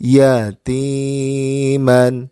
yatiman.